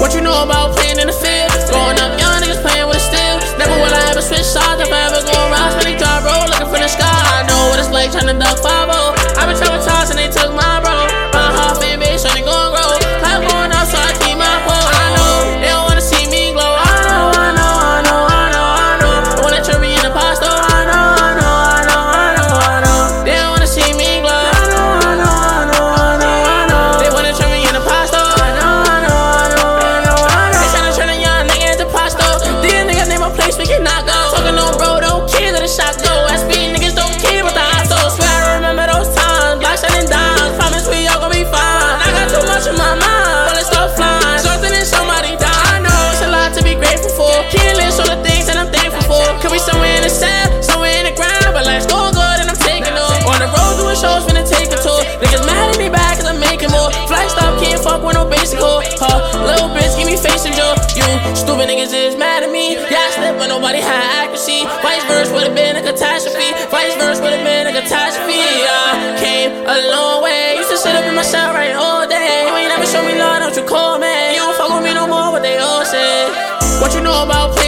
What you know about playing in the field? Growing up young niggas playing with steel. Never will I ever switch sides if I ever go bitch cool, huh? Little bitch, give me face and joke. You stupid niggas is mad at me. Yeah, I slip, but nobody had accuracy. Vice versa would have been a catastrophe. Vice versa would have been a catastrophe. I came a long way. Used to sit up in my cell right all day. You ain't never show me love, don't you call me. You don't fuck with me no more, what they all say. What you know about play?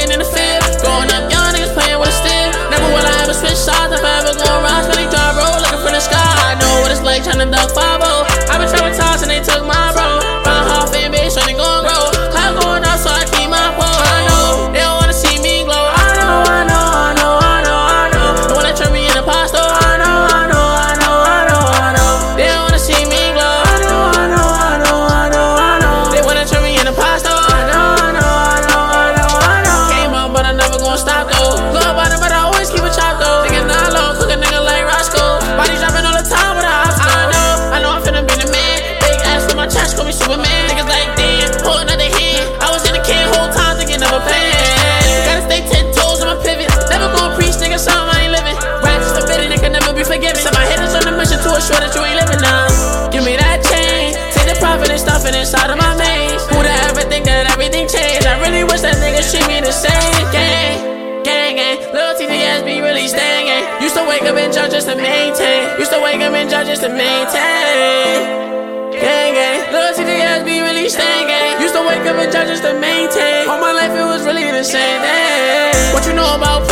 inside of my maze. Who'd ever think that everything changed? I really wish that nigga treat me the same. Gang, gang, gang. Little TTS be really staying. Gang. Used to wake up and judge just to maintain. Used to wake up and judge just to maintain. Gang, gang. Little TTS be really staying. Gang. Used to wake up and judge just to maintain. All my life it was really the same. Dang. What you know about?